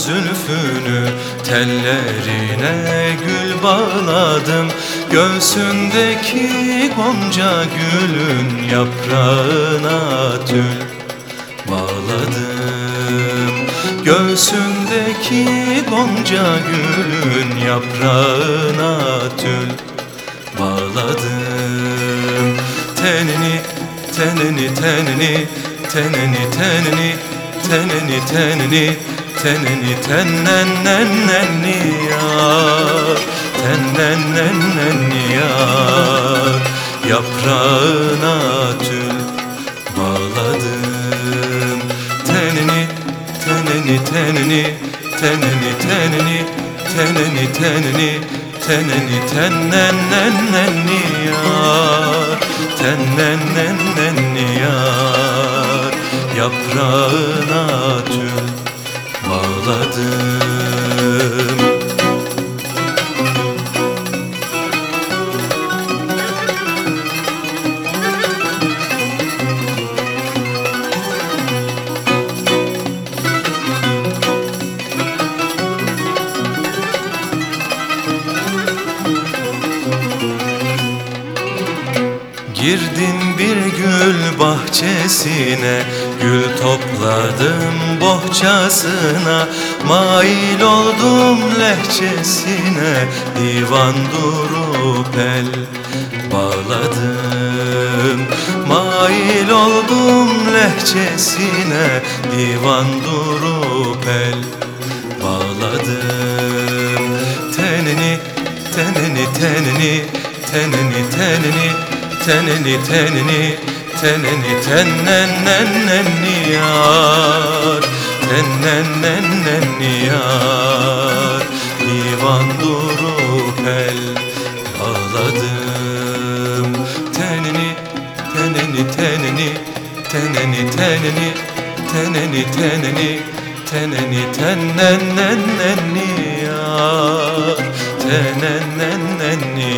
zülfünü Tellerine gül bağladım. Göğsündeki gonca gülün Yaprağına tül bağladım. Göğsündeki gonca gülün Yaprağına tül bağladım. Tenini, tenini, tenini, tenini, tenini, tenini, tenini, tenini, tennennennenni yar, tennennennenni yar, yaprağına tül bağladım. Tenini, tenini, tenini, tenini, tenini, tenini, tenini, teneni tennennennenni yar tennennennenni yaprağına tül bağladım Girdim bir gül bahçesine Gül topladım bohçasına Mail oldum lehçesine Divan durup el bağladım. Mail oldum lehçesine Divan durup el bağladım. Tenini, tenini, tenini, tenini, tenini tenini tenini tenini tenennenni yar. Tenennenni yar. Divan durup el ağladım. Tenini tenini tenini tenini tenini tenini tenini teneni tenennenni yar. Tenennenni